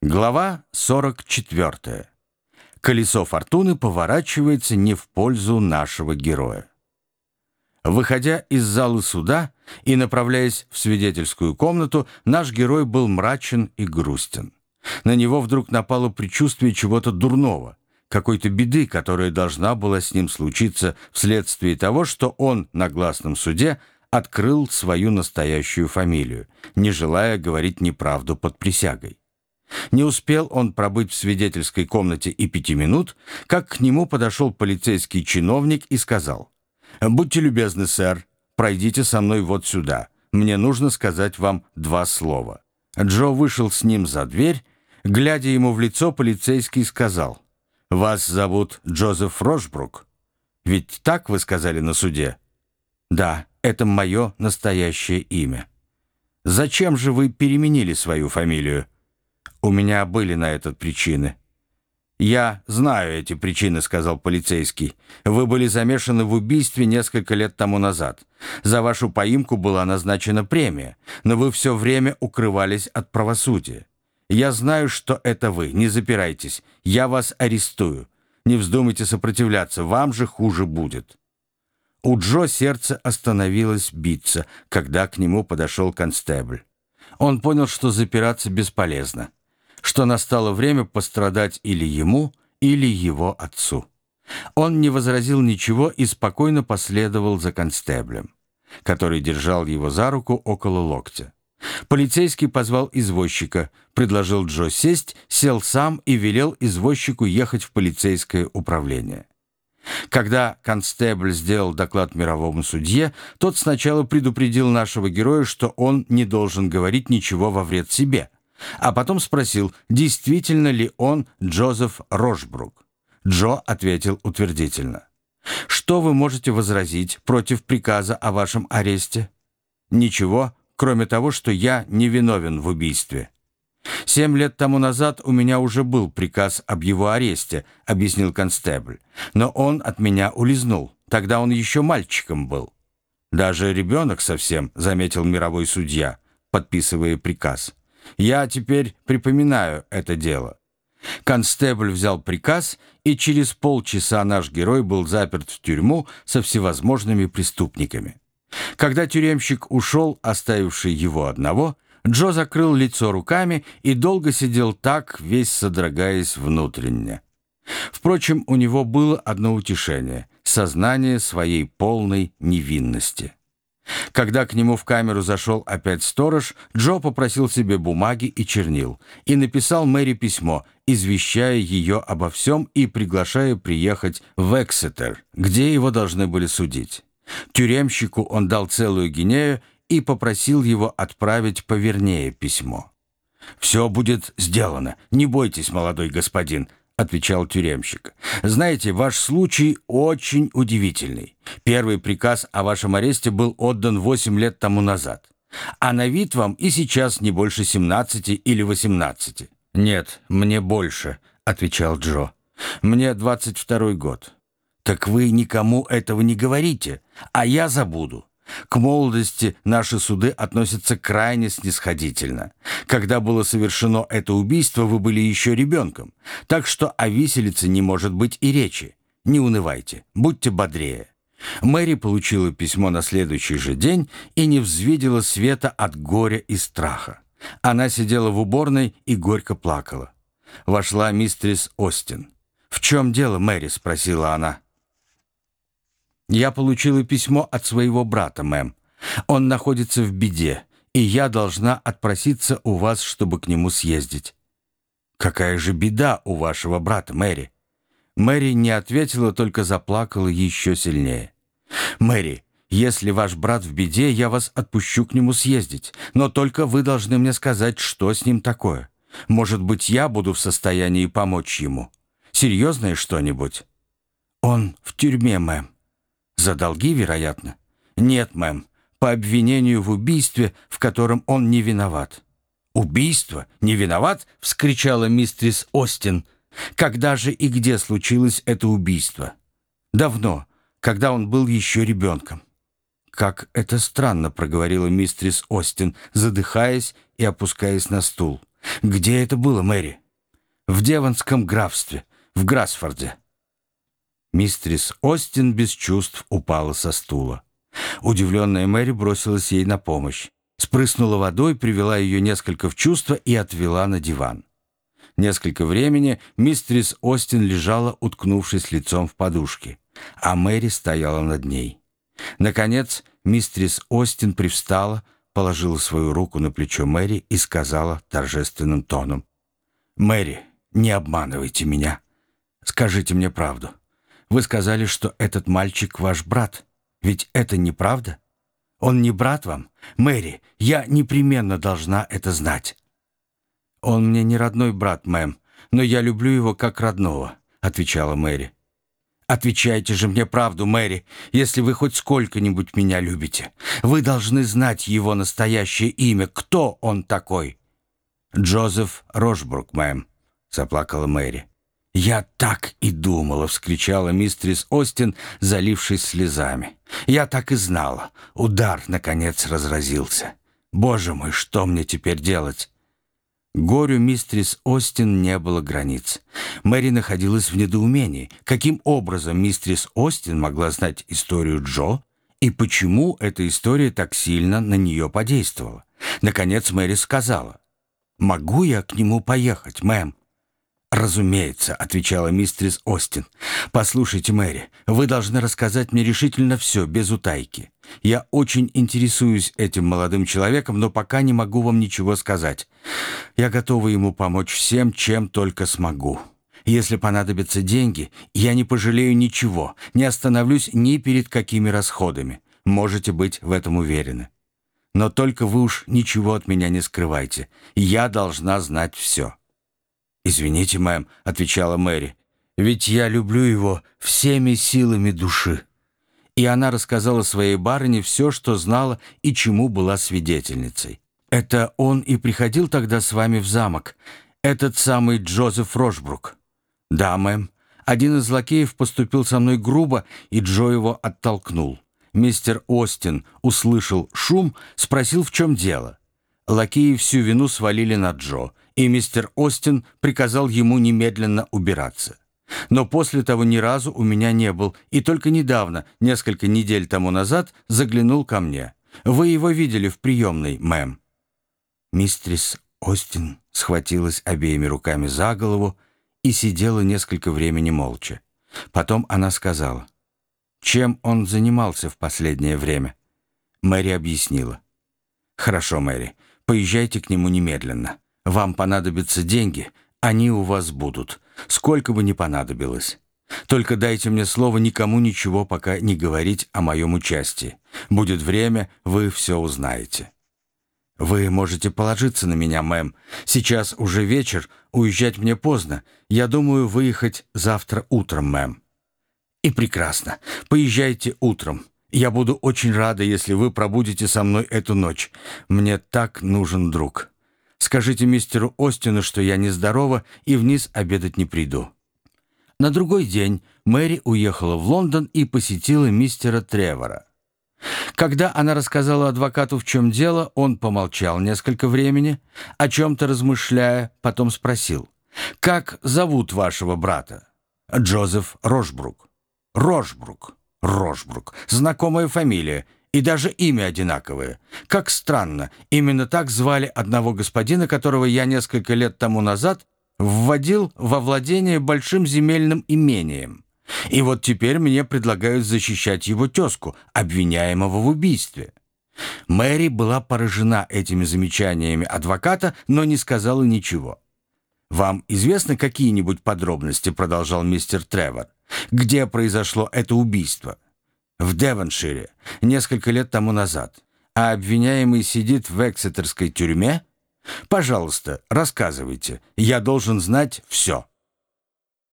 Глава 44. Колесо фортуны поворачивается не в пользу нашего героя. Выходя из зала суда и направляясь в свидетельскую комнату, наш герой был мрачен и грустен. На него вдруг напало предчувствие чего-то дурного, какой-то беды, которая должна была с ним случиться вследствие того, что он на гласном суде открыл свою настоящую фамилию, не желая говорить неправду под присягой. Не успел он пробыть в свидетельской комнате и пяти минут, как к нему подошел полицейский чиновник и сказал, «Будьте любезны, сэр, пройдите со мной вот сюда. Мне нужно сказать вам два слова». Джо вышел с ним за дверь. Глядя ему в лицо, полицейский сказал, «Вас зовут Джозеф Рошбрук? Ведь так вы сказали на суде?» «Да, это мое настоящее имя». «Зачем же вы переменили свою фамилию?» У меня были на этот причины. «Я знаю эти причины», — сказал полицейский. «Вы были замешаны в убийстве несколько лет тому назад. За вашу поимку была назначена премия, но вы все время укрывались от правосудия. Я знаю, что это вы. Не запирайтесь. Я вас арестую. Не вздумайте сопротивляться. Вам же хуже будет». У Джо сердце остановилось биться, когда к нему подошел констебль. Он понял, что запираться бесполезно что настало время пострадать или ему, или его отцу. Он не возразил ничего и спокойно последовал за констеблем, который держал его за руку около локтя. Полицейский позвал извозчика, предложил Джо сесть, сел сам и велел извозчику ехать в полицейское управление. Когда констебль сделал доклад мировому судье, тот сначала предупредил нашего героя, что он не должен говорить ничего во вред себе – а потом спросил, действительно ли он Джозеф Рошбрук. Джо ответил утвердительно. «Что вы можете возразить против приказа о вашем аресте?» «Ничего, кроме того, что я невиновен в убийстве». «Семь лет тому назад у меня уже был приказ об его аресте», — объяснил констебль. «Но он от меня улизнул. Тогда он еще мальчиком был». «Даже ребенок совсем», — заметил мировой судья, подписывая приказ. Я теперь припоминаю это дело. Констебль взял приказ, и через полчаса наш герой был заперт в тюрьму со всевозможными преступниками. Когда тюремщик ушел, оставивший его одного, Джо закрыл лицо руками и долго сидел так, весь содрогаясь внутренне. Впрочем, у него было одно утешение — сознание своей полной невинности. Когда к нему в камеру зашел опять сторож, Джо попросил себе бумаги и чернил и написал Мэри письмо, извещая ее обо всем и приглашая приехать в Эксетер, где его должны были судить. Тюремщику он дал целую гинею и попросил его отправить повернее письмо. «Все будет сделано. Не бойтесь, молодой господин отвечал тюремщик. «Знаете, ваш случай очень удивительный. Первый приказ о вашем аресте был отдан восемь лет тому назад. А на вид вам и сейчас не больше семнадцати или восемнадцати». «Нет, мне больше», — отвечал Джо. «Мне двадцать второй год». «Так вы никому этого не говорите, а я забуду. К молодости наши суды относятся крайне снисходительно. Когда было совершено это убийство, вы были еще ребенком, так что о виселице не может быть и речи. Не унывайте, будьте бодрее». Мэри получила письмо на следующий же день и не взвидела света от горя и страха. Она сидела в уборной и горько плакала. Вошла мистрис Остин. «В чем дело, Мэри?» — спросила она. Я получила письмо от своего брата, мэм. Он находится в беде, и я должна отпроситься у вас, чтобы к нему съездить». «Какая же беда у вашего брата, Мэри?» Мэри не ответила, только заплакала еще сильнее. «Мэри, если ваш брат в беде, я вас отпущу к нему съездить, но только вы должны мне сказать, что с ним такое. Может быть, я буду в состоянии помочь ему. Серьезное что-нибудь?» «Он в тюрьме, мэм». За долги, вероятно? Нет, мэм, по обвинению в убийстве, в котором он не виноват. «Убийство? Не виноват?» — вскричала мистрис Остин. «Когда же и где случилось это убийство?» «Давно, когда он был еще ребенком». «Как это странно», — проговорила мистрис Остин, задыхаясь и опускаясь на стул. «Где это было, Мэри?» «В Девонском графстве, в Грасфорде». Мистрис Остин без чувств упала со стула. Удивленная Мэри бросилась ей на помощь. Спрыснула водой, привела ее несколько в чувство и отвела на диван. Несколько времени мистрис Остин лежала, уткнувшись лицом в подушки, а Мэри стояла над ней. Наконец, мистрис Остин привстала, положила свою руку на плечо Мэри и сказала торжественным тоном. «Мэри, не обманывайте меня. Скажите мне правду. Вы сказали, что этот мальчик ваш брат. Ведь это неправда? Он не брат вам? Мэри, я непременно должна это знать». «Он мне не родной брат, мэм, но я люблю его как родного», — отвечала Мэри. «Отвечайте же мне правду, Мэри, если вы хоть сколько-нибудь меня любите. Вы должны знать его настоящее имя. Кто он такой?» «Джозеф Рошбрук, мэм», — заплакала Мэри. «Я так и думала!» — вскричала мистрис Остин, залившись слезами. «Я так и знала. Удар, наконец, разразился. Боже мой, что мне теперь делать?» Горю мистрис Остин не было границ. Мэри находилась в недоумении. Каким образом мистрис Остин могла знать историю Джо и почему эта история так сильно на нее подействовала? Наконец Мэри сказала, «Могу я к нему поехать, мэм?» «Разумеется», — отвечала мистерис Остин. «Послушайте, Мэри, вы должны рассказать мне решительно все, без утайки. Я очень интересуюсь этим молодым человеком, но пока не могу вам ничего сказать. Я готова ему помочь всем, чем только смогу. Если понадобятся деньги, я не пожалею ничего, не остановлюсь ни перед какими расходами. Можете быть в этом уверены. Но только вы уж ничего от меня не скрывайте. Я должна знать все». «Извините, мэм», — отвечала Мэри, «ведь я люблю его всеми силами души». И она рассказала своей барыне все, что знала и чему была свидетельницей. «Это он и приходил тогда с вами в замок, этот самый Джозеф Рошбрук?» «Да, мэм. Один из лакеев поступил со мной грубо, и Джо его оттолкнул. Мистер Остин услышал шум, спросил, в чем дело. Лакеи всю вину свалили на Джо, и мистер Остин приказал ему немедленно убираться. Но после того ни разу у меня не был, и только недавно, несколько недель тому назад, заглянул ко мне. Вы его видели в приемной, мэм». Мистрис Остин схватилась обеими руками за голову и сидела несколько времени молча. Потом она сказала, «Чем он занимался в последнее время?» Мэри объяснила. «Хорошо, Мэри, поезжайте к нему немедленно. Вам понадобятся деньги, они у вас будут, сколько бы ни понадобилось. Только дайте мне слово никому ничего пока не говорить о моем участии. Будет время, вы все узнаете». «Вы можете положиться на меня, мэм. Сейчас уже вечер, уезжать мне поздно. Я думаю выехать завтра утром, мэм». «И прекрасно. Поезжайте утром. Я буду очень рада, если вы пробудете со мной эту ночь. Мне так нужен друг». Скажите мистеру Остину, что я нездорова и вниз обедать не приду». На другой день Мэри уехала в Лондон и посетила мистера Тревора. Когда она рассказала адвокату, в чем дело, он помолчал несколько времени, о чем-то размышляя, потом спросил, «Как зовут вашего брата?» «Джозеф Рошбрук». «Рошбрук, Рошбрук. Знакомая фамилия. И даже имя одинаковое. Как странно, именно так звали одного господина, которого я несколько лет тому назад вводил во владение большим земельным имением. И вот теперь мне предлагают защищать его тезку, обвиняемого в убийстве. Мэри была поражена этими замечаниями адвоката, но не сказала ничего. «Вам известны какие-нибудь подробности?» — продолжал мистер Тревор. «Где произошло это убийство?» в Девоншире несколько лет тому назад, а обвиняемый сидит в Эксетерской тюрьме? Пожалуйста, рассказывайте. Я должен знать все».